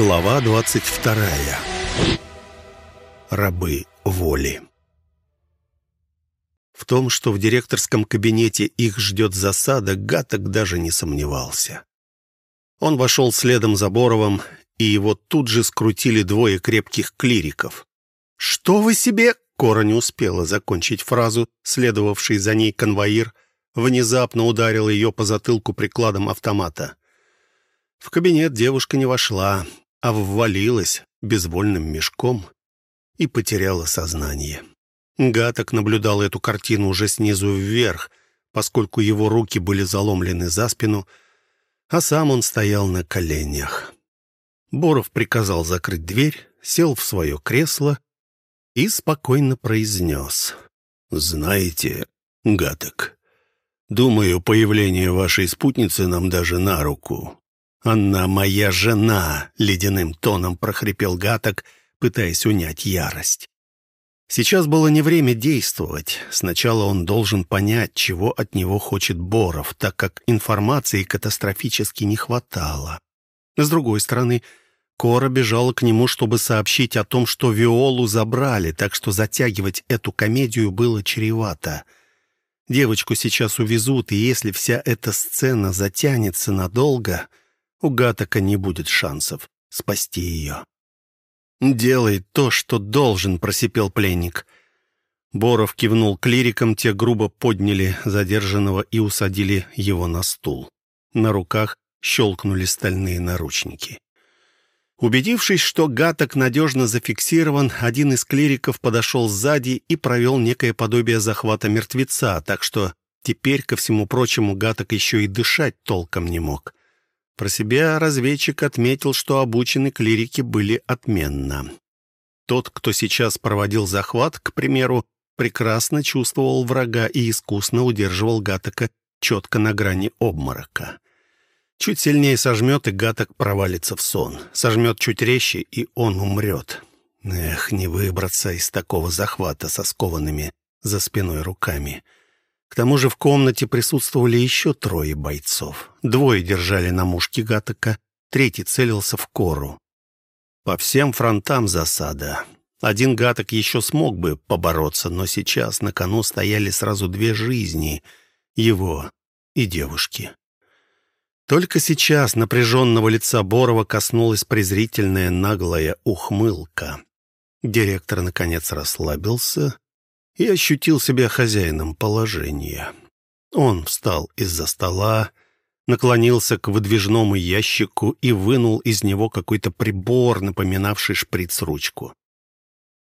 Глава 22. Рабы воли. В том, что в директорском кабинете их ждет засада, Гаток даже не сомневался. Он вошел следом за Боровым, и его тут же скрутили двое крепких клириков. «Что вы себе...» Кора не успела закончить фразу, следовавший за ней конвоир, внезапно ударил ее по затылку прикладом автомата. В кабинет девушка не вошла, а ввалилась безвольным мешком и потеряла сознание. Гаток наблюдал эту картину уже снизу вверх, поскольку его руки были заломлены за спину, а сам он стоял на коленях. Боров приказал закрыть дверь, сел в свое кресло и спокойно произнес. «Знаете, Гаток, думаю, появление вашей спутницы нам даже на руку. «Она моя жена!» — ледяным тоном прохрипел Гаток, пытаясь унять ярость. Сейчас было не время действовать. Сначала он должен понять, чего от него хочет Боров, так как информации катастрофически не хватало. С другой стороны, Кора бежала к нему, чтобы сообщить о том, что Виолу забрали, так что затягивать эту комедию было чревато. Девочку сейчас увезут, и если вся эта сцена затянется надолго, у Гатака не будет шансов спасти ее. «Делай то, что должен», — просипел пленник. Боров кивнул клирикам, те грубо подняли задержанного и усадили его на стул. На руках щелкнули стальные наручники. Убедившись, что Гаток надежно зафиксирован, один из клириков подошел сзади и провел некое подобие захвата мертвеца, так что теперь, ко всему прочему, Гаток еще и дышать толком не мог. Про себя разведчик отметил, что обучены клирики были отменно. Тот, кто сейчас проводил захват, к примеру, прекрасно чувствовал врага и искусно удерживал Гатака четко на грани обморока. Чуть сильнее сожмет, и Гаток провалится в сон. Сожмет чуть резче, и он умрет. Эх, не выбраться из такого захвата со скованными за спиной руками. — к тому же в комнате присутствовали еще трое бойцов. Двое держали на мушке Гатака, третий целился в кору. По всем фронтам засада. Один Гаток еще смог бы побороться, но сейчас на кону стояли сразу две жизни — его и девушки. Только сейчас напряженного лица Борова коснулась презрительная наглая ухмылка. Директор, наконец, расслабился и ощутил себя хозяином положения. Он встал из-за стола, наклонился к выдвижному ящику и вынул из него какой-то прибор, напоминавший шприц-ручку.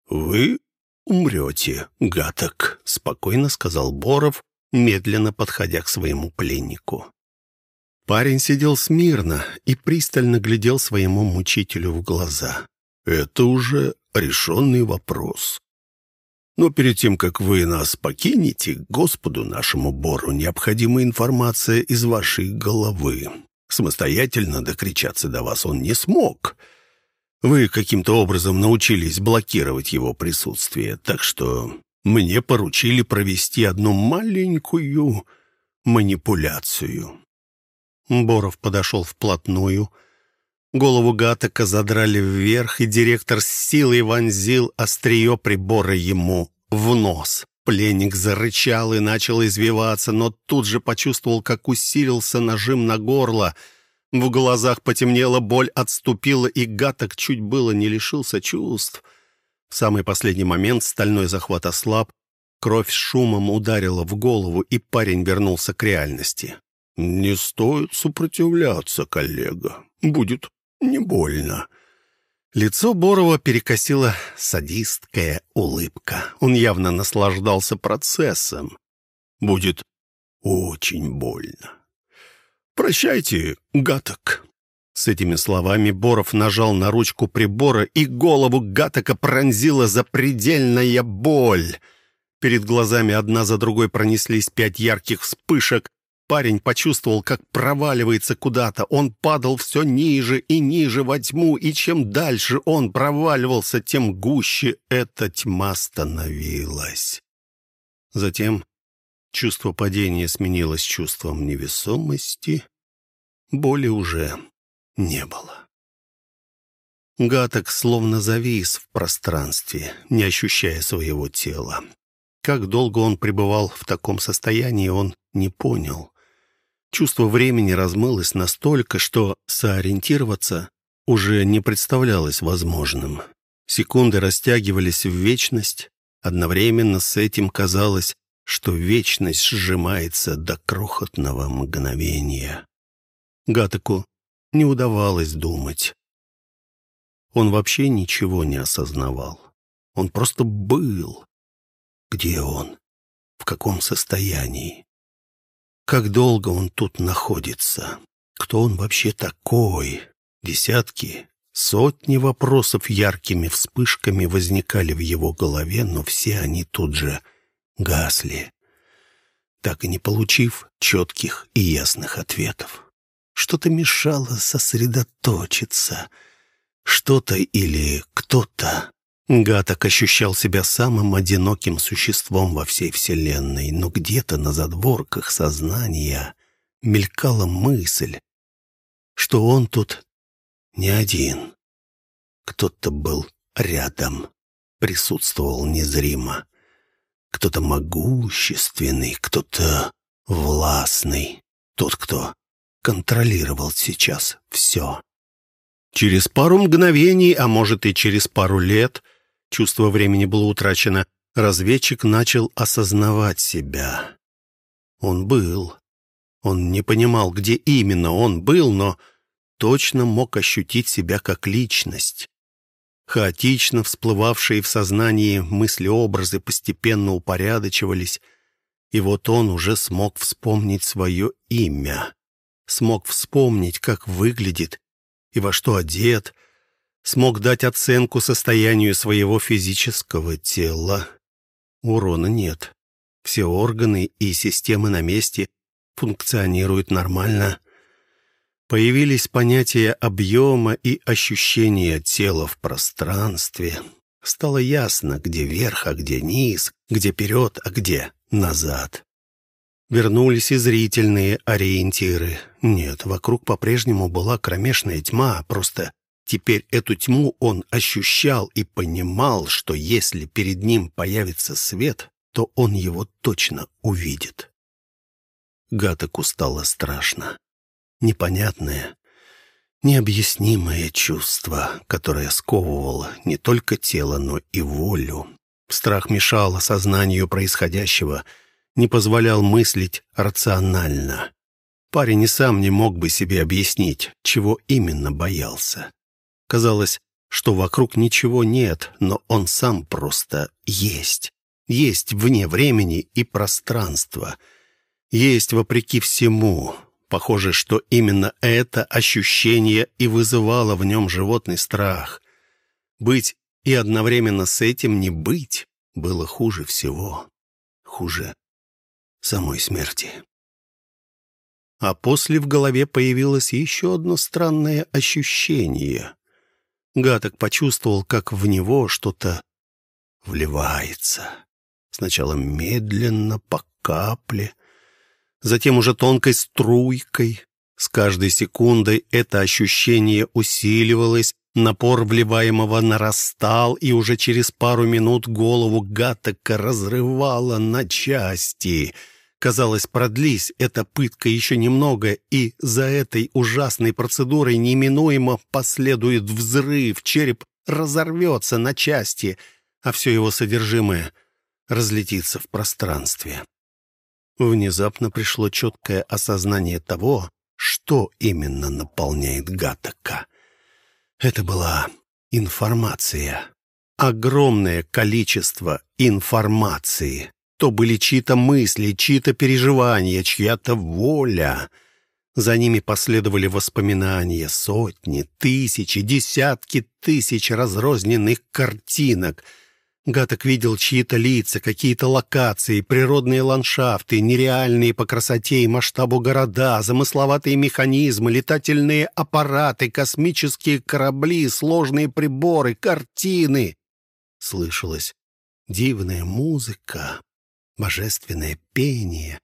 «Вы умрете, гаток», — спокойно сказал Боров, медленно подходя к своему пленнику. Парень сидел смирно и пристально глядел своему мучителю в глаза. «Это уже решенный вопрос. Но перед тем, как вы нас покинете, Господу нашему Бору необходима информация из вашей головы. Самостоятельно докричаться до вас он не смог. Вы каким-то образом научились блокировать его присутствие, так что мне поручили провести одну маленькую манипуляцию». Боров подошел вплотную, — Голову Гатака задрали вверх, и директор с силой вонзил острие прибора ему в нос. Пленник зарычал и начал извиваться, но тут же почувствовал, как усилился нажим на горло. В глазах потемнело, боль отступила, и Гаток чуть было не лишился чувств. В самый последний момент стальной захват ослаб, кровь с шумом ударила в голову, и парень вернулся к реальности. «Не стоит сопротивляться, коллега. Будет не больно». Лицо Борова перекосила садистская улыбка. Он явно наслаждался процессом. «Будет очень больно. Прощайте, гаток». С этими словами Боров нажал на ручку прибора, и голову гатока пронзила запредельная боль. Перед глазами одна за другой пронеслись пять ярких вспышек, Парень почувствовал, как проваливается куда-то. Он падал все ниже и ниже во тьму, и чем дальше он проваливался, тем гуще эта тьма становилась. Затем чувство падения сменилось чувством невесомости. Боли уже не было. Гаток словно завис в пространстве, не ощущая своего тела. Как долго он пребывал в таком состоянии, он не понял. Чувство времени размылось настолько, что соориентироваться уже не представлялось возможным. Секунды растягивались в вечность. Одновременно с этим казалось, что вечность сжимается до крохотного мгновения. Гатаку не удавалось думать. Он вообще ничего не осознавал. Он просто был. Где он? В каком состоянии? Как долго он тут находится? Кто он вообще такой? Десятки, сотни вопросов яркими вспышками возникали в его голове, но все они тут же гасли, так и не получив четких и ясных ответов. Что-то мешало сосредоточиться. Что-то или кто-то. Гаток ощущал себя самым одиноким существом во всей Вселенной, но где-то на задворках сознания мелькала мысль, что он тут не один. Кто-то был рядом, присутствовал незримо. Кто-то могущественный, кто-то властный. Тот, кто контролировал сейчас все. Через пару мгновений, а может и через пару лет, чувство времени было утрачено, разведчик начал осознавать себя. Он был. Он не понимал, где именно он был, но точно мог ощутить себя как личность. Хаотично всплывавшие в сознании мысли-образы постепенно упорядочивались, и вот он уже смог вспомнить свое имя смог вспомнить, как выглядит и во что одет, смог дать оценку состоянию своего физического тела. Урона нет. Все органы и системы на месте функционируют нормально. Появились понятия объема и ощущения тела в пространстве. Стало ясно, где верх, а где низ, где вперед, а где назад. Вернулись и зрительные ориентиры. Нет, вокруг по-прежнему была кромешная тьма, просто теперь эту тьму он ощущал и понимал, что если перед ним появится свет, то он его точно увидит. Гатаку стало страшно. Непонятное, необъяснимое чувство, которое сковывало не только тело, но и волю. Страх мешал осознанию происходящего — не позволял мыслить рационально. Парень и сам не мог бы себе объяснить, чего именно боялся. Казалось, что вокруг ничего нет, но он сам просто есть. Есть вне времени и пространства. Есть вопреки всему. Похоже, что именно это ощущение и вызывало в нем животный страх. Быть и одновременно с этим не быть было хуже всего. Хуже самой смерти. А после в голове появилось еще одно странное ощущение. Гаток почувствовал, как в него что-то вливается. Сначала медленно, по капле, затем уже тонкой струйкой. С каждой секундой это ощущение усиливалось, Напор вливаемого нарастал, и уже через пару минут голову Гаттека разрывало на части. Казалось, продлись эта пытка еще немного, и за этой ужасной процедурой неминуемо последует взрыв, череп разорвется на части, а все его содержимое разлетится в пространстве. Внезапно пришло четкое осознание того, что именно наполняет Гаттека. Это была информация. Огромное количество информации. То были чьи-то мысли, чьи-то переживания, чья-то воля. За ними последовали воспоминания, сотни, тысячи, десятки тысяч разрозненных картинок — Гаток видел чьи-то лица, какие-то локации, природные ландшафты, нереальные по красоте и масштабу города, замысловатые механизмы, летательные аппараты, космические корабли, сложные приборы, картины. Слышалась дивная музыка, божественное пение.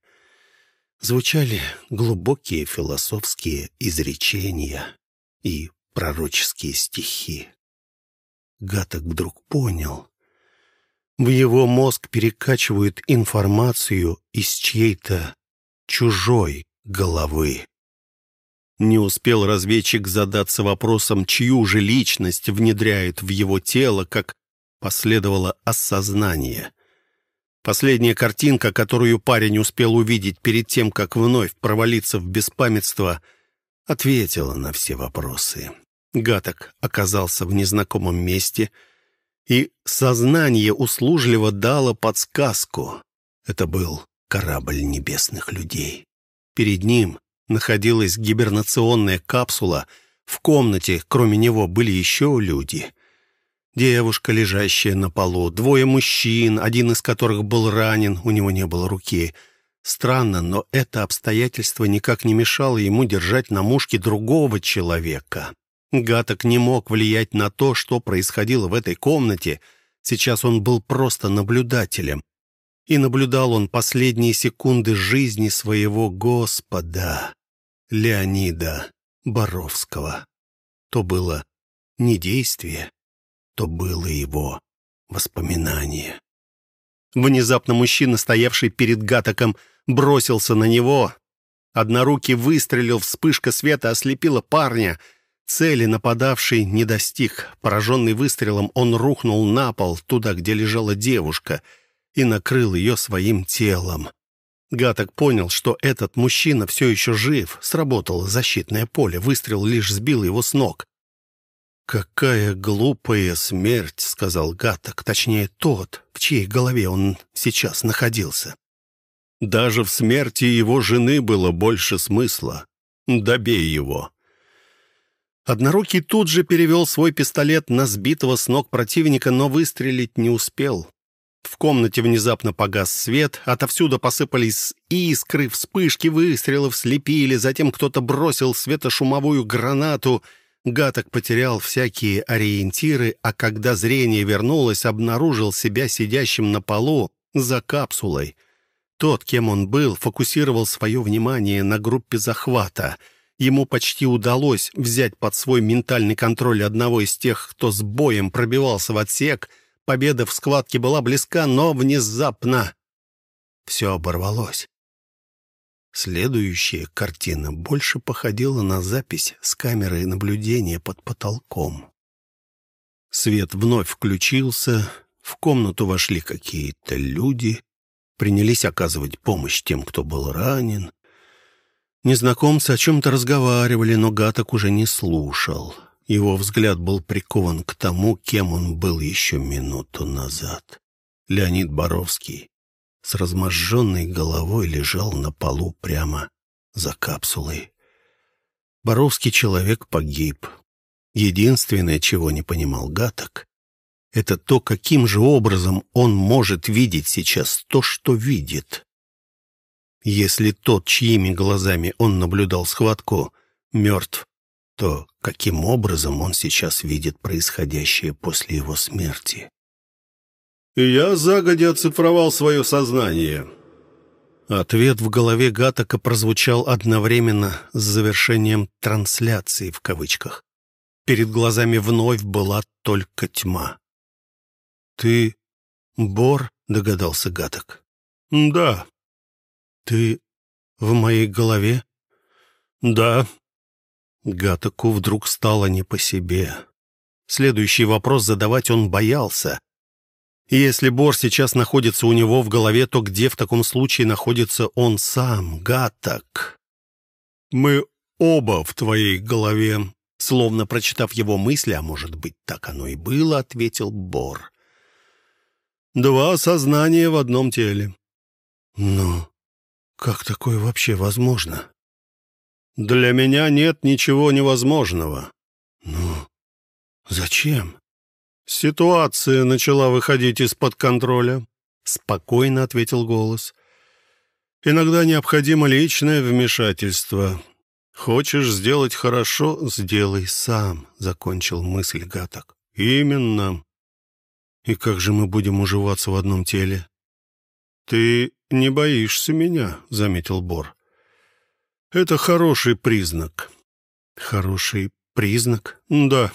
Звучали глубокие философские изречения и пророческие стихи. Гаток вдруг понял. В его мозг перекачивают информацию из чьей-то чужой головы. Не успел разведчик задаться вопросом, чью же личность внедряет в его тело, как последовало осознание. Последняя картинка, которую парень успел увидеть перед тем, как вновь провалиться в беспамятство, ответила на все вопросы. Гаток оказался в незнакомом месте, и сознание услужливо дало подсказку. Это был корабль небесных людей. Перед ним находилась гибернационная капсула. В комнате, кроме него, были еще люди. Девушка, лежащая на полу, двое мужчин, один из которых был ранен, у него не было руки. Странно, но это обстоятельство никак не мешало ему держать на мушке другого человека. Гаток не мог влиять на то, что происходило в этой комнате. Сейчас он был просто наблюдателем. И наблюдал он последние секунды жизни своего Господа. Леонида Боровского. То было не действие, то было его воспоминание. Внезапно мужчина, стоявший перед Гатоком, бросился на него. Однорукий выстрелил, вспышка света ослепила парня. Цели нападавший не достиг. Пораженный выстрелом, он рухнул на пол, туда, где лежала девушка, и накрыл ее своим телом. Гаток понял, что этот мужчина все еще жив. Сработало защитное поле, выстрел лишь сбил его с ног. «Какая глупая смерть», — сказал Гаток, точнее тот, в чьей голове он сейчас находился. Даже в смерти его жены было больше смысла. Добей его. Однорукий тут же перевел свой пистолет на сбитого с ног противника, но выстрелить не успел. В комнате внезапно погас свет, отовсюду посыпались искры, вспышки выстрелов слепили, затем кто-то бросил светошумовую гранату. Гаток потерял всякие ориентиры, а когда зрение вернулось, обнаружил себя сидящим на полу за капсулой. Тот, кем он был, фокусировал свое внимание на группе захвата. Ему почти удалось взять под свой ментальный контроль одного из тех, кто с боем пробивался в отсек — Победа в схватке была близка, но внезапно все оборвалось. Следующая картина больше походила на запись с камеры наблюдения под потолком. Свет вновь включился, в комнату вошли какие-то люди, принялись оказывать помощь тем, кто был ранен. Незнакомцы о чем-то разговаривали, но Гаток уже не слушал. Его взгляд был прикован к тому, кем он был еще минуту назад. Леонид Боровский с разможженной головой лежал на полу прямо за капсулой. Боровский человек погиб. Единственное, чего не понимал Гаток, это то, каким же образом он может видеть сейчас то, что видит. Если тот, чьими глазами он наблюдал схватку, мертв, то каким образом он сейчас видит происходящее после его смерти. Я загодя оцифровал свое сознание. Ответ в голове Гатака прозвучал одновременно с завершением «трансляции» в кавычках. Перед глазами вновь была только тьма. «Ты Бор?» — догадался Гаток. «Да». «Ты в моей голове?» «Да». Гатаку вдруг стало не по себе. Следующий вопрос задавать он боялся. Если Бор сейчас находится у него в голове, то где в таком случае находится он сам, Гатак? «Мы оба в твоей голове», словно прочитав его мысли, а может быть, так оно и было, ответил Бор. «Два сознания в одном теле». «Ну, как такое вообще возможно?» Для меня нет ничего невозможного. Ну, зачем? Ситуация начала выходить из-под контроля. Спокойно ответил голос. Иногда необходимо личное вмешательство. Хочешь сделать хорошо — сделай сам, закончил мысль Гаток. Именно. И как же мы будем уживаться в одном теле? Ты не боишься меня, заметил Бор. Это хороший признак. Хороший признак? Да.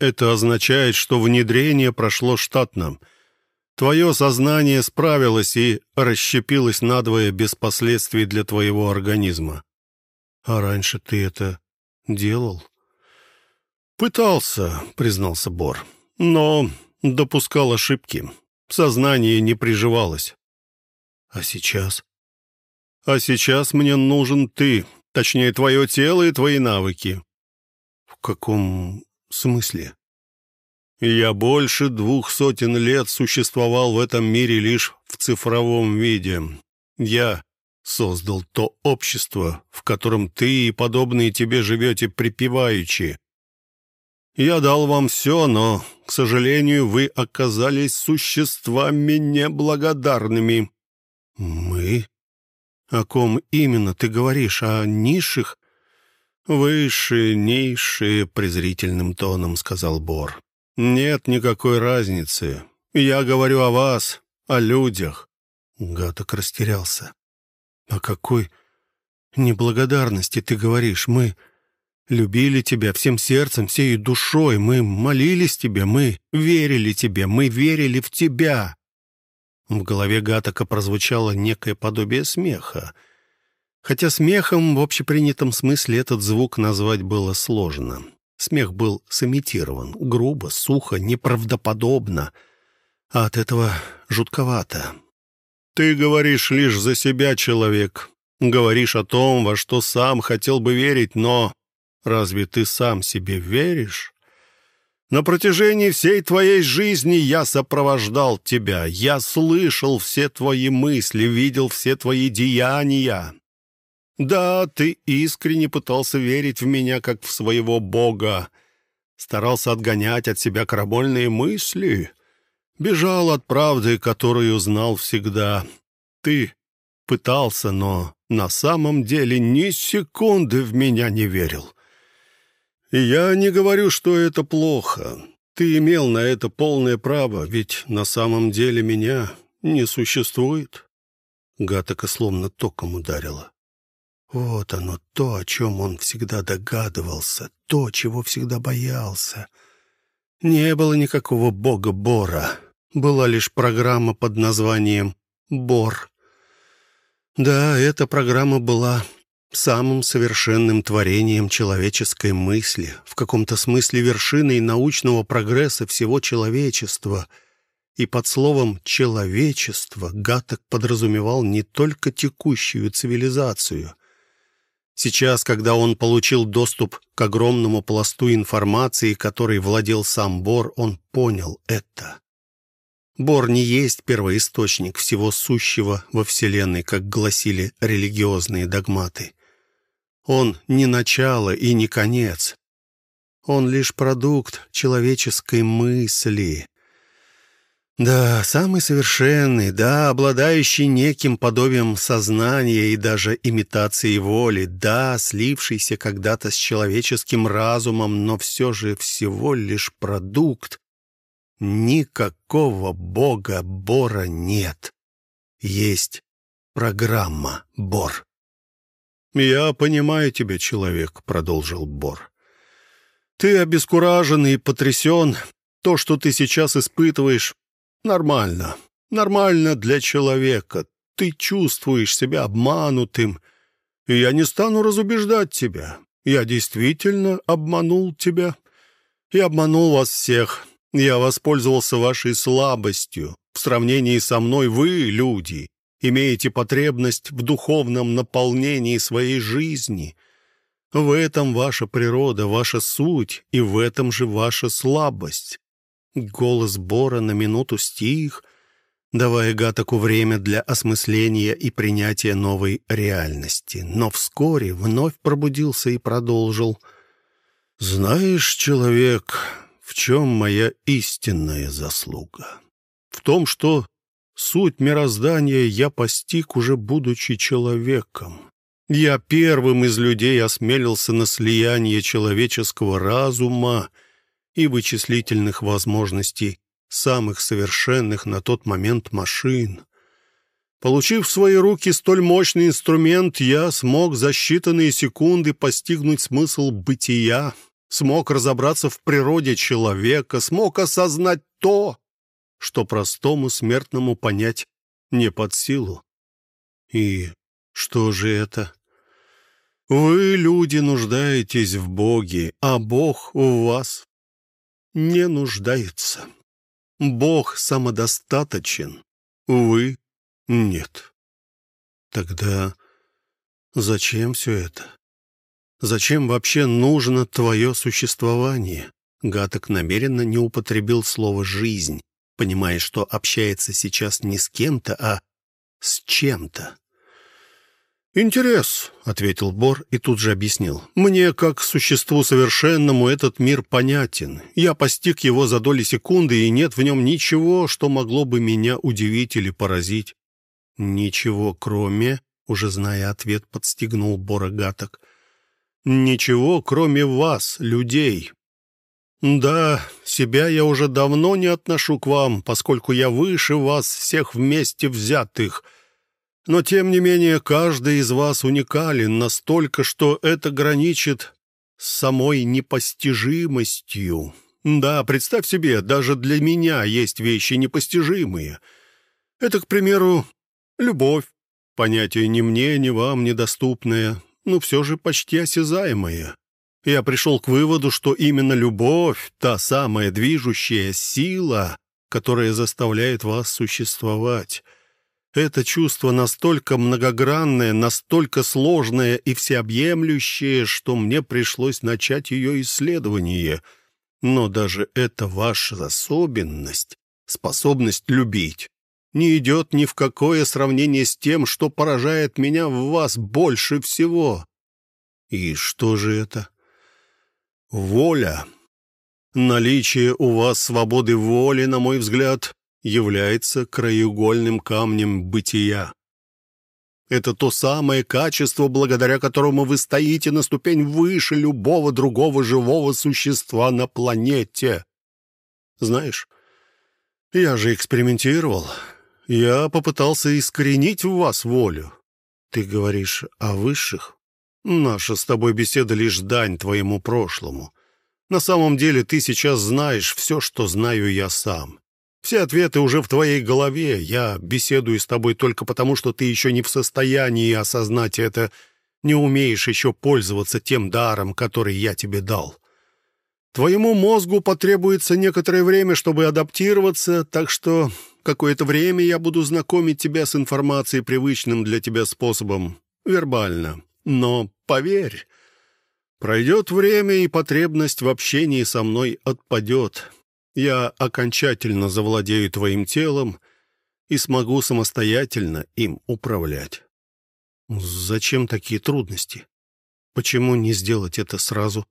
Это означает, что внедрение прошло штатно. Твое сознание справилось и расщепилось надвое без последствий для твоего организма. А раньше ты это делал? Пытался, признался Бор, но допускал ошибки. Сознание не приживалось. А сейчас? А сейчас мне нужен ты, точнее, твое тело и твои навыки. В каком смысле? Я больше двух сотен лет существовал в этом мире лишь в цифровом виде. Я создал то общество, в котором ты и подобные тебе живете припеваючи. Я дал вам все, но, к сожалению, вы оказались существами неблагодарными». «Мы? О ком именно ты говоришь? О низших?» «Высшие, низшие», — презрительным тоном сказал Бор. «Нет никакой разницы. Я говорю о вас, о людях». Гаток растерялся. «О какой неблагодарности ты говоришь? Мы любили тебя всем сердцем, всей душой. Мы молились тебе, мы верили тебе, мы верили в тебя». В голове Гатака прозвучало некое подобие смеха. Хотя смехом в общепринятом смысле этот звук назвать было сложно. Смех был сымитирован, грубо, сухо, неправдоподобно, а от этого жутковато. «Ты говоришь лишь за себя, человек. Говоришь о том, во что сам хотел бы верить, но Разве ты сам себе веришь? На протяжении всей твоей жизни я сопровождал тебя. Я слышал все твои мысли, видел все твои деяния. Да, ты искренне пытался верить в меня, как в своего Бога. Старался отгонять от себя крамольные мысли. Бежал от правды, которую знал всегда. Ты пытался, но на самом деле ни секунды в меня не верил. «Я не говорю, что это плохо. Ты имел на это полное право, ведь на самом деле меня не существует». Гатака словно током ударила. Вот оно, то, о чем он всегда догадывался, то, чего всегда боялся. Не было никакого бога Бора. Была лишь программа под названием «Бор». Да, эта программа была самым совершенным творением человеческой мысли, в каком-то смысле вершиной научного прогресса всего человечества. И под словом «человечество» Гаток подразумевал не только текущую цивилизацию. Сейчас, когда он получил доступ к огромному пласту информации, которой владел сам Бор, он понял это. Бор не есть первоисточник всего сущего во Вселенной, как гласили религиозные догматы. Он не начало и не конец. Он лишь продукт человеческой мысли. Да, самый совершенный, да, обладающий неким подобием сознания и даже имитацией воли, да, слившийся когда-то с человеческим разумом, но все же всего лишь продукт. Никакого бога Бора нет. Есть программа Бор. «Я понимаю тебя, человек», — продолжил Бор. «Ты обескуражен и потрясен. То, что ты сейчас испытываешь, нормально. Нормально для человека. Ты чувствуешь себя обманутым, и я не стану разубеждать тебя. Я действительно обманул тебя и обманул вас всех. Я воспользовался вашей слабостью. В сравнении со мной вы, люди, имеете потребность в духовном наполнении своей жизни. В этом ваша природа, ваша суть, и в этом же ваша слабость. Голос Бора на минуту стих, давая Гатаку время для осмысления и принятия новой реальности. Но вскоре вновь пробудился и продолжил. «Знаешь, человек, в чем моя истинная заслуга? В том, что Суть мироздания я постиг, уже будучи человеком. Я первым из людей осмелился на слияние человеческого разума и вычислительных возможностей самых совершенных на тот момент машин. Получив в свои руки столь мощный инструмент, я смог за считанные секунды постигнуть смысл бытия, смог разобраться в природе человека, смог осознать то, что простому смертному понять не под силу. И что же это? Вы, люди, нуждаетесь в Боге, а Бог у вас не нуждается. Бог самодостаточен, вы нет. Тогда зачем все это? Зачем вообще нужно твое существование? Гаток намеренно не употребил слово «жизнь», понимая, что общается сейчас не с кем-то, а с чем-то. «Интерес», — ответил Бор и тут же объяснил. «Мне, как существу совершенному, этот мир понятен. Я постиг его за доли секунды, и нет в нем ничего, что могло бы меня удивить или поразить». «Ничего, кроме...» — уже зная ответ, подстегнул Бора Гаток. «Ничего, кроме вас, людей. Да, себя я уже давно не отношу к вам, поскольку я выше вас всех вместе взятых». Но, тем не менее, каждый из вас уникален настолько, что это граничит с самой непостижимостью. Да, представь себе, даже для меня есть вещи непостижимые. Это, к примеру, любовь. Понятие ни мне, ни вам недоступное, но все же почти осязаемое. Я пришел к выводу, что именно любовь — та самая движущая сила, которая заставляет вас существовать. Это чувство настолько многогранное, настолько сложное и всеобъемлющее, что мне пришлось начать ее исследование. Но даже эта ваша особенность, способность любить, не идет ни в какое сравнение с тем, что поражает меня в вас больше всего. И что же это? Воля. Наличие у вас свободы воли, на мой взгляд, является краеугольным камнем бытия. Это то самое качество, благодаря которому вы стоите на ступень выше любого другого живого существа на планете. Знаешь, я же экспериментировал. Я попытался искоренить в вас волю. Ты говоришь о высших? Наша с тобой беседа лишь дань твоему прошлому. На самом деле ты сейчас знаешь все, что знаю я сам. Все ответы уже в твоей голове. Я беседую с тобой только потому, что ты еще не в состоянии осознать это, не умеешь еще пользоваться тем даром, который я тебе дал. Твоему мозгу потребуется некоторое время, чтобы адаптироваться, так что какое-то время я буду знакомить тебя с информацией привычным для тебя способом, вербально. Но поверь, пройдет время, и потребность в общении со мной отпадет я окончательно завладею твоим телом и смогу самостоятельно им управлять. Зачем такие трудности? Почему не сделать это сразу?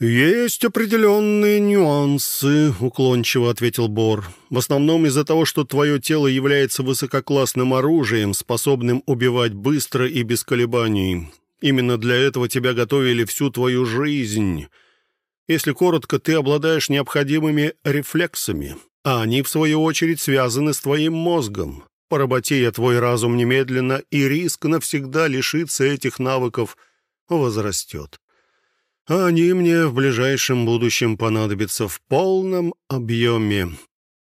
«Есть определенные нюансы», — уклончиво ответил Бор. «В основном из-за того, что твое тело является высококлассным оружием, способным убивать быстро и без колебаний. Именно для этого тебя готовили всю твою жизнь». Если коротко, ты обладаешь необходимыми рефлексами, а они, в свою очередь, связаны с твоим мозгом. Поработи я твой разум немедленно, и риск навсегда лишиться этих навыков возрастет. А они мне в ближайшем будущем понадобятся в полном объеме.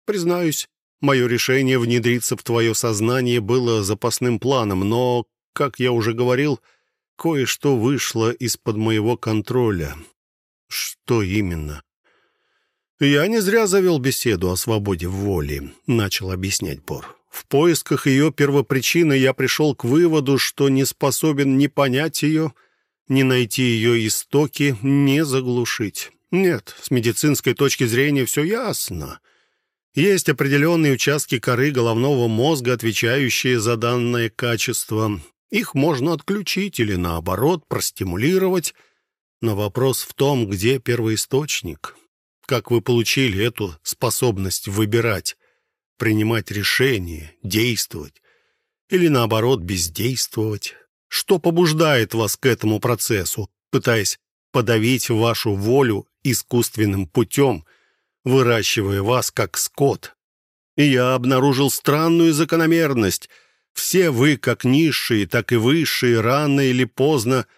Признаюсь, мое решение внедриться в твое сознание было запасным планом, но, как я уже говорил, кое-что вышло из-под моего контроля. «Что именно?» «Я не зря завел беседу о свободе воли», — начал объяснять Бор. «В поисках ее первопричины я пришел к выводу, что не способен ни понять ее, ни найти ее истоки, ни заглушить. Нет, с медицинской точки зрения все ясно. Есть определенные участки коры головного мозга, отвечающие за данное качество. Их можно отключить или, наоборот, простимулировать, но вопрос в том, где первоисточник. Как вы получили эту способность выбирать, принимать решения, действовать или, наоборот, бездействовать? Что побуждает вас к этому процессу, пытаясь подавить вашу волю искусственным путем, выращивая вас как скот? И я обнаружил странную закономерность. Все вы, как низшие, так и высшие, рано или поздно –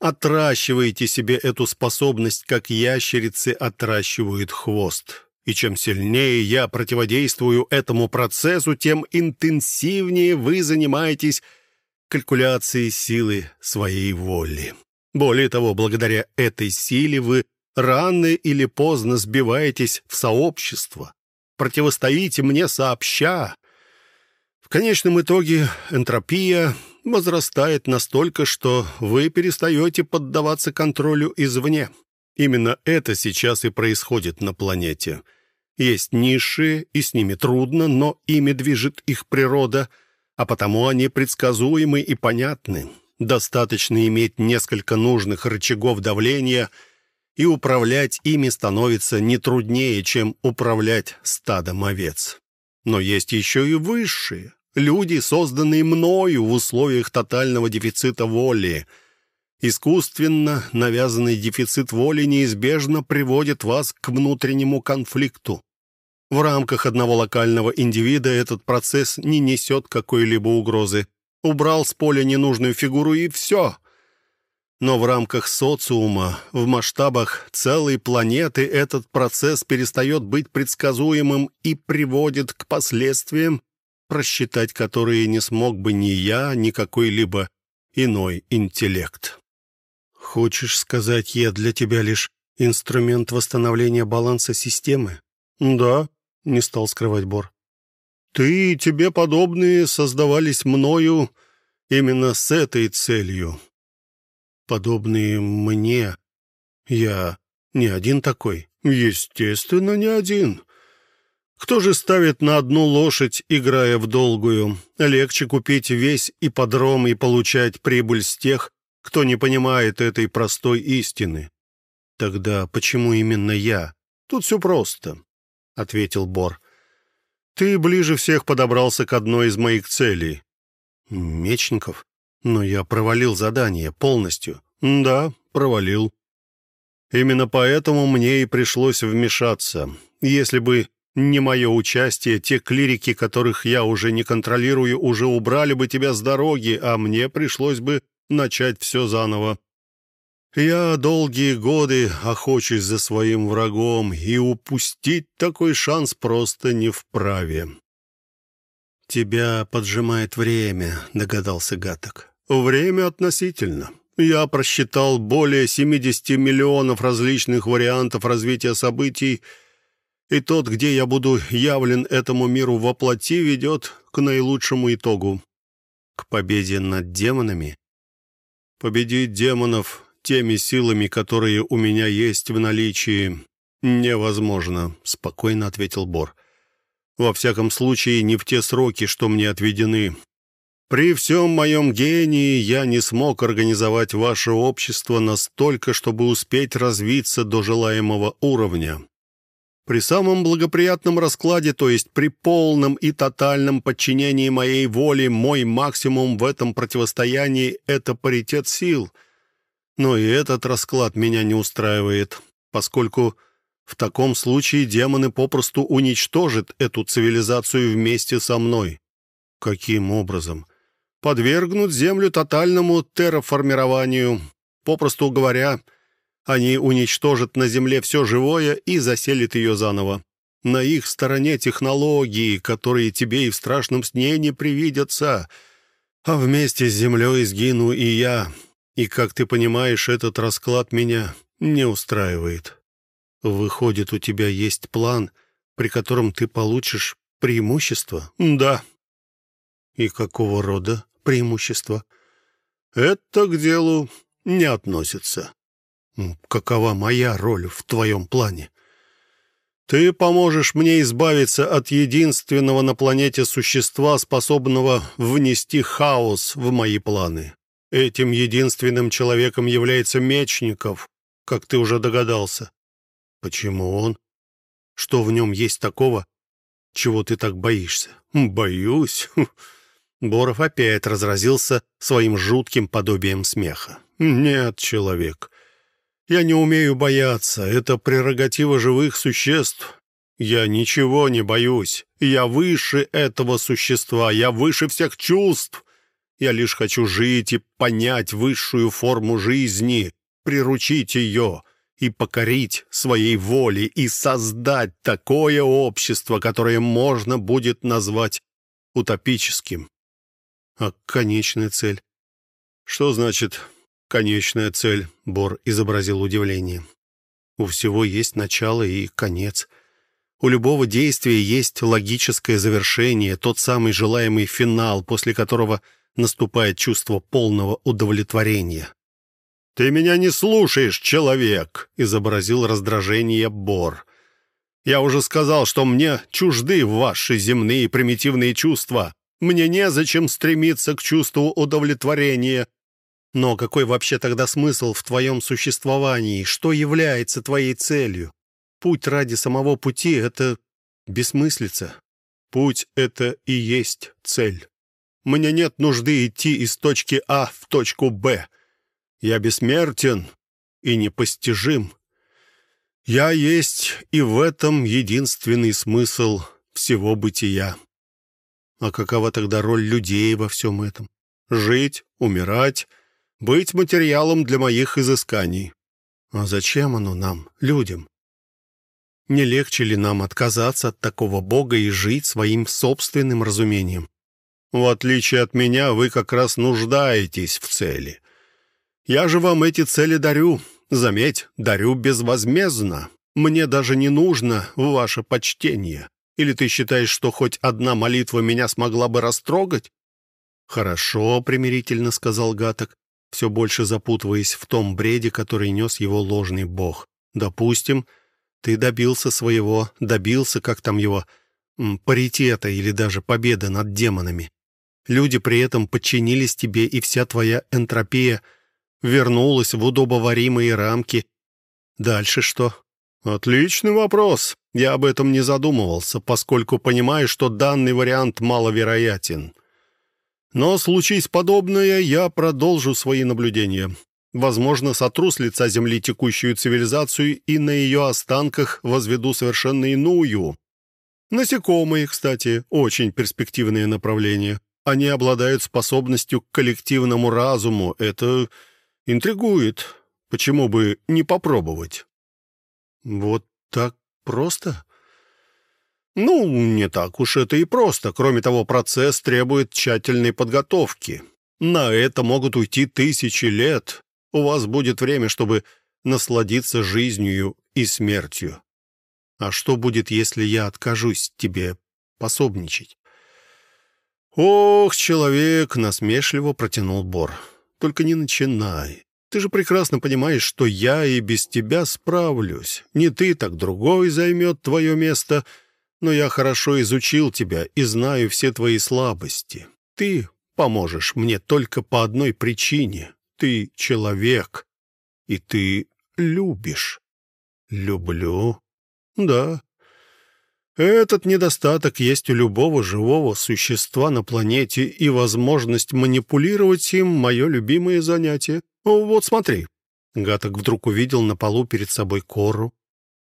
Отращивайте себе эту способность, как ящерицы отращивают хвост. И чем сильнее я противодействую этому процессу, тем интенсивнее вы занимаетесь калькуляцией силы своей воли. Более того, благодаря этой силе вы рано или поздно сбиваетесь в сообщество, противостоите мне сообща. В конечном итоге энтропия возрастает настолько, что вы перестаете поддаваться контролю извне. Именно это сейчас и происходит на планете. Есть низшие, и с ними трудно, но ими движет их природа, а потому они предсказуемы и понятны. Достаточно иметь несколько нужных рычагов давления, и управлять ими становится не труднее, чем управлять стадом овец. Но есть еще и высшие, люди, созданные мною в условиях тотального дефицита воли – Искусственно навязанный дефицит воли неизбежно приводит вас к внутреннему конфликту. В рамках одного локального индивида этот процесс не несет какой-либо угрозы. Убрал с поля ненужную фигуру и все. Но в рамках социума, в масштабах целой планеты этот процесс перестает быть предсказуемым и приводит к последствиям, просчитать которые не смог бы ни я, ни какой-либо иной интеллект. «Хочешь сказать, я для тебя лишь инструмент восстановления баланса системы?» «Да», — не стал скрывать Бор. «Ты и тебе подобные создавались мною именно с этой целью». «Подобные мне? Я не один такой?» «Естественно, не один. Кто же ставит на одну лошадь, играя в долгую? Легче купить весь ипподром и получать прибыль с тех, кто не понимает этой простой истины. Тогда почему именно я? Тут все просто, — ответил Бор. Ты ближе всех подобрался к одной из моих целей. Мечников? Но я провалил задание полностью. Да, провалил. Именно поэтому мне и пришлось вмешаться. Если бы не мое участие, те клирики, которых я уже не контролирую, уже убрали бы тебя с дороги, а мне пришлось бы начать все заново. Я долгие годы охочусь за своим врагом, и упустить такой шанс просто не вправе. «Тебя поджимает время», — догадался Гаток. «Время относительно. Я просчитал более 70 миллионов различных вариантов развития событий, и тот, где я буду явлен этому миру во плоти, ведет к наилучшему итогу». «К победе над демонами?» Победить демонов теми силами, которые у меня есть в наличии, невозможно», — спокойно ответил Бор. «Во всяком случае, не в те сроки, что мне отведены. При всем моем гении я не смог организовать ваше общество настолько, чтобы успеть развиться до желаемого уровня. При самом благоприятном раскладе, то есть при полном и тотальном подчинении моей воли, мой максимум в этом противостоянии — это паритет сил. Но и этот расклад меня не устраивает, поскольку в таком случае демоны попросту уничтожат эту цивилизацию вместе со мной. Каким образом? Подвергнут Землю тотальному терраформированию. Попросту говоря, — они уничтожат на Земле все живое и заселят ее заново. На их стороне технологии, которые тебе и в страшном сне не привидятся. А вместе с Землей сгину и я. И, как ты понимаешь, этот расклад меня не устраивает. Выходит, у тебя есть план, при котором ты получишь преимущество? Да. И какого рода преимущество? Это к делу не относится. Какова моя роль в твоем плане? Ты поможешь мне избавиться от единственного на планете существа, способного внести хаос в мои планы. Этим единственным человеком является Мечников, как ты уже догадался. Почему он? Что в нем есть такого, чего ты так боишься? Боюсь. Боров опять разразился своим жутким подобием смеха. Нет, человек. Я не умею бояться, это прерогатива живых существ. Я ничего не боюсь. Я выше этого существа, я выше всех чувств. Я лишь хочу жить и понять высшую форму жизни, приручить ее и покорить своей воле и создать такое общество, которое можно будет назвать утопическим. А конечная цель? Что значит «конечная цель»? Бор изобразил удивление. У всего есть начало и конец. У любого действия есть логическое завершение, тот самый желаемый финал, после которого наступает чувство полного удовлетворения. «Ты меня не слушаешь, человек!» — изобразил раздражение Бор. «Я уже сказал, что мне чужды ваши земные примитивные чувства. Мне незачем стремиться к чувству удовлетворения. Но какой вообще тогда смысл в твоем существовании? Что является твоей целью? Путь ради самого пути — это бессмыслица. Путь — это и есть цель. Мне нет нужды идти из точки А в точку Б. Я бессмертен и непостижим. Я есть, и в этом единственный смысл всего бытия. А какова тогда роль людей во всем этом? Жить, умирать, быть материалом для моих изысканий. А зачем оно нам, людям? Не легче ли нам отказаться от такого Бога и жить своим собственным разумением? В отличие от меня, вы как раз нуждаетесь в цели. Я же вам эти цели дарю. Заметь, дарю безвозмездно. Мне даже не нужно ваше почтение. Или ты считаешь, что хоть одна молитва меня смогла бы растрогать?» «Хорошо», — примирительно сказал Гаток, все больше запутываясь в том бреде, который нес его ложный бог. «Допустим, ты добился своего, добился, как там его, паритета или даже победы над демонами. Люди при этом подчинились тебе, и вся твоя энтропия вернулась в удобоваримые рамки. Дальше что? Отличный вопрос. Я об этом не задумывался, поскольку понимаю, что данный вариант маловероятен. Но случись подобное, я продолжу свои наблюдения. Возможно, сотру с лица Земли текущую цивилизацию и на ее останках возведу совершенно иную. Насекомые, кстати, очень перспективное направление. Они обладают способностью к коллективному разуму. Это интригует. Почему бы не попробовать? Вот так просто? Ну, не так уж это и просто. Кроме того, процесс требует тщательной подготовки. На это могут уйти тысячи лет. У вас будет время, чтобы насладиться жизнью и смертью. А что будет, если я откажусь тебе пособничать? «Ох, человек!» — насмешливо протянул Бор. «Только не начинай. Ты же прекрасно понимаешь, что я и без тебя справлюсь. Не ты, так другой займет твое место. Но я хорошо изучил тебя и знаю все твои слабости. Ты поможешь мне только по одной причине. Ты человек, и ты любишь». «Люблю?» «Да, этот недостаток есть у любого живого существа на планете, и возможность манипулировать им — мое любимое занятие. Вот смотри». Гаток вдруг увидел на полу перед собой кору.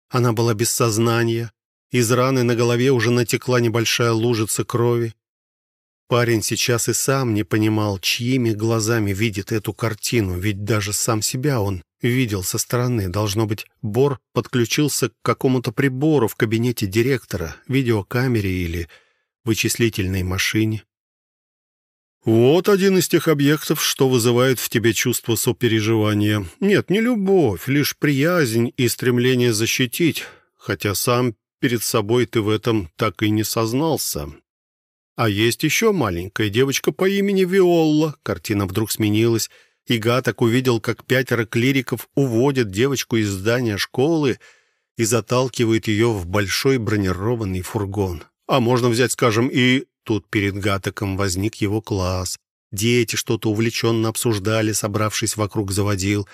Она была без сознания. Из раны на голове уже натекла небольшая лужица крови. Парень сейчас и сам не понимал, чьими глазами видит эту картину, ведь даже сам себя он видел со стороны. Должно быть, Бор подключился к какому-то прибору в кабинете директора, видеокамере или вычислительной машине. Вот один из тех объектов, что вызывает в тебе чувство сопереживания. Нет, не любовь, лишь приязнь и стремление защитить, хотя сам перед собой ты в этом так и не сознался. А есть еще маленькая девочка по имени Виолла. Картина вдруг сменилась, и Гаток увидел, как пятеро клириков уводят девочку из здания школы и заталкивают ее в большой бронированный фургон. А можно взять, скажем, и... Тут перед Гатоком возник его класс. Дети что-то увлеченно обсуждали, собравшись вокруг заводил.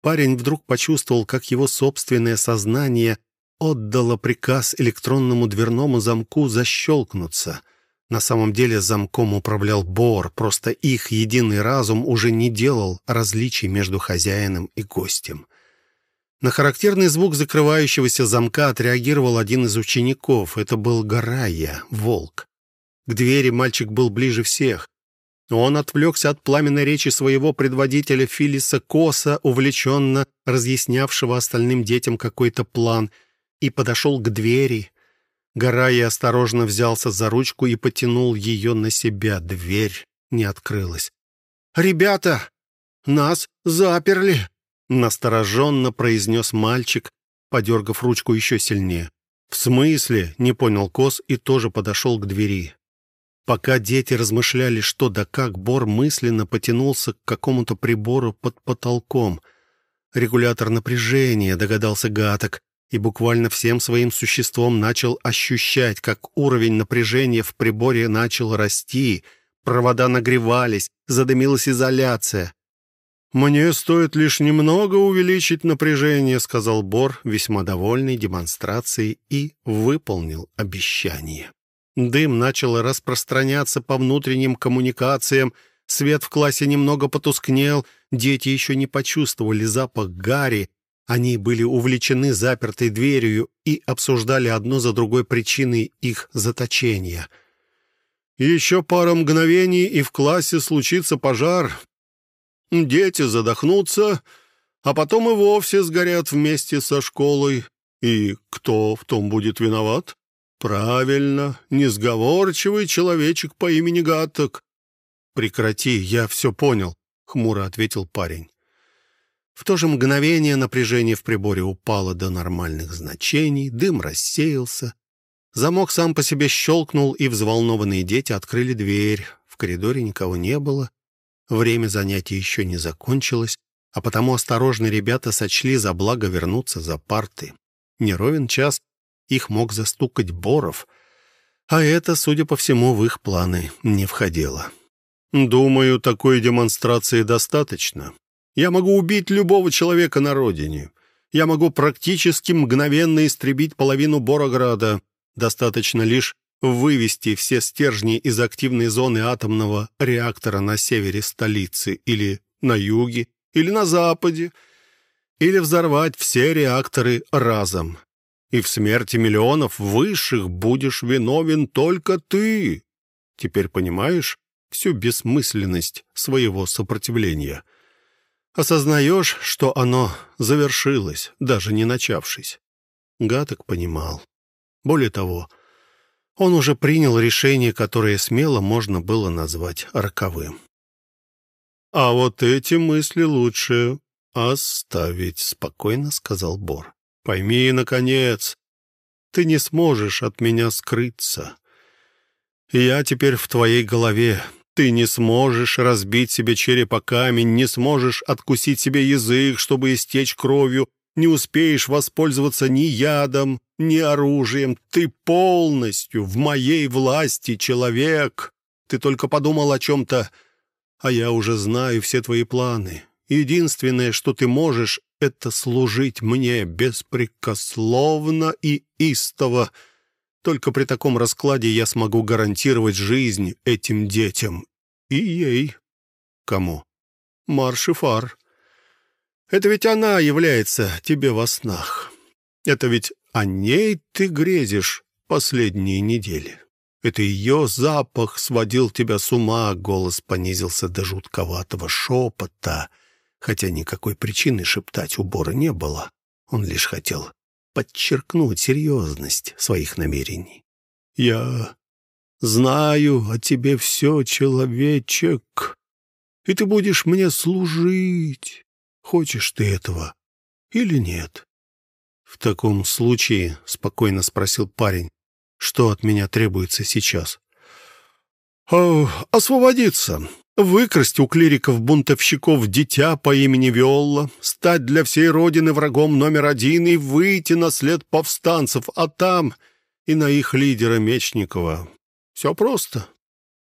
Парень вдруг почувствовал, как его собственное сознание отдало приказ электронному дверному замку защелкнуться — на самом деле замком управлял Бор, просто их единый разум уже не делал различий между хозяином и гостем. На характерный звук закрывающегося замка отреагировал один из учеников. Это был Гарая, волк. К двери мальчик был ближе всех. Он отвлекся от пламенной речи своего предводителя Филиса Коса, увлеченно разъяснявшего остальным детям какой-то план, и подошел к двери. Гарай осторожно взялся за ручку и потянул ее на себя. Дверь не открылась. «Ребята, нас заперли!» Настороженно произнес мальчик, подергав ручку еще сильнее. «В смысле?» — не понял Кос и тоже подошел к двери. Пока дети размышляли, что да как, Бор мысленно потянулся к какому-то прибору под потолком. Регулятор напряжения, догадался Гаток, и буквально всем своим существом начал ощущать, как уровень напряжения в приборе начал расти, провода нагревались, задымилась изоляция. «Мне стоит лишь немного увеличить напряжение», — сказал Бор, весьма довольный демонстрацией, и выполнил обещание. Дым начал распространяться по внутренним коммуникациям, свет в классе немного потускнел, дети еще не почувствовали запах гари, они были увлечены запертой дверью и обсуждали одно за другой причины их заточения. «Еще пара мгновений, и в классе случится пожар. Дети задохнутся, а потом и вовсе сгорят вместе со школой. И кто в том будет виноват?» «Правильно, несговорчивый человечек по имени Гатток». «Прекрати, я все понял», — хмуро ответил парень. В то же мгновение напряжение в приборе упало до нормальных значений, дым рассеялся. Замок сам по себе щелкнул, и взволнованные дети открыли дверь. В коридоре никого не было. Время занятий еще не закончилось, а потому осторожные ребята сочли за благо вернуться за парты. Неровен час их мог застукать Боров, а это, судя по всему, в их планы не входило. «Думаю, такой демонстрации достаточно. Я могу убить любого человека на родине. Я могу практически мгновенно истребить половину Борограда. Достаточно лишь вывести все стержни из активной зоны атомного реактора на севере столицы или на юге, или на западе, или взорвать все реакторы разом и в смерти миллионов высших будешь виновен только ты. Теперь понимаешь всю бессмысленность своего сопротивления. Осознаешь, что оно завершилось, даже не начавшись. Гаток понимал. Более того, он уже принял решение, которое смело можно было назвать роковым. «А вот эти мысли лучше оставить», — спокойно сказал Бор. Пойми, наконец, ты не сможешь от меня скрыться. Я теперь в твоей голове. Ты не сможешь разбить себе череп о камень, не сможешь откусить себе язык, чтобы истечь кровью, не успеешь воспользоваться ни ядом, ни оружием. Ты полностью в моей власти, человек. Ты только подумал о чем-то, а я уже знаю все твои планы. Единственное, что ты можешь, это служить мне беспрекословно и истово. Только при таком раскладе я смогу гарантировать жизнь этим детям. И ей. Кому? Марши Фар. Это ведь она является тебе во снах. Это ведь о ней ты грезишь последние недели. Это ее запах сводил тебя с ума, голос понизился до жутковатого шепота — хотя никакой причины шептать убора не было. Он лишь хотел подчеркнуть серьезность своих намерений. «Я знаю о тебе все, человечек, и ты будешь мне служить. Хочешь ты этого или нет?» «В таком случае», — спокойно спросил парень, — «что от меня требуется сейчас?» «Освободиться выкрасть у клириков-бунтовщиков дитя по имени Виолла, стать для всей Родины врагом номер один и выйти на след повстанцев, а там и на их лидера Мечникова. Все просто.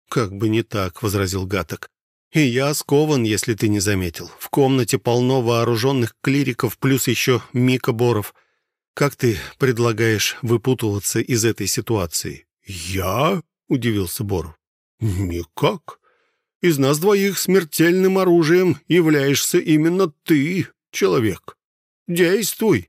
«Как бы не так», — возразил Гаток. «И я скован, если ты не заметил. В комнате полно вооруженных клириков, плюс еще Мика Боров. Как ты предлагаешь выпутываться из этой ситуации?» «Я?» — удивился Боров. «Никак. Из нас двоих смертельным оружием являешься именно ты, человек. Действуй!»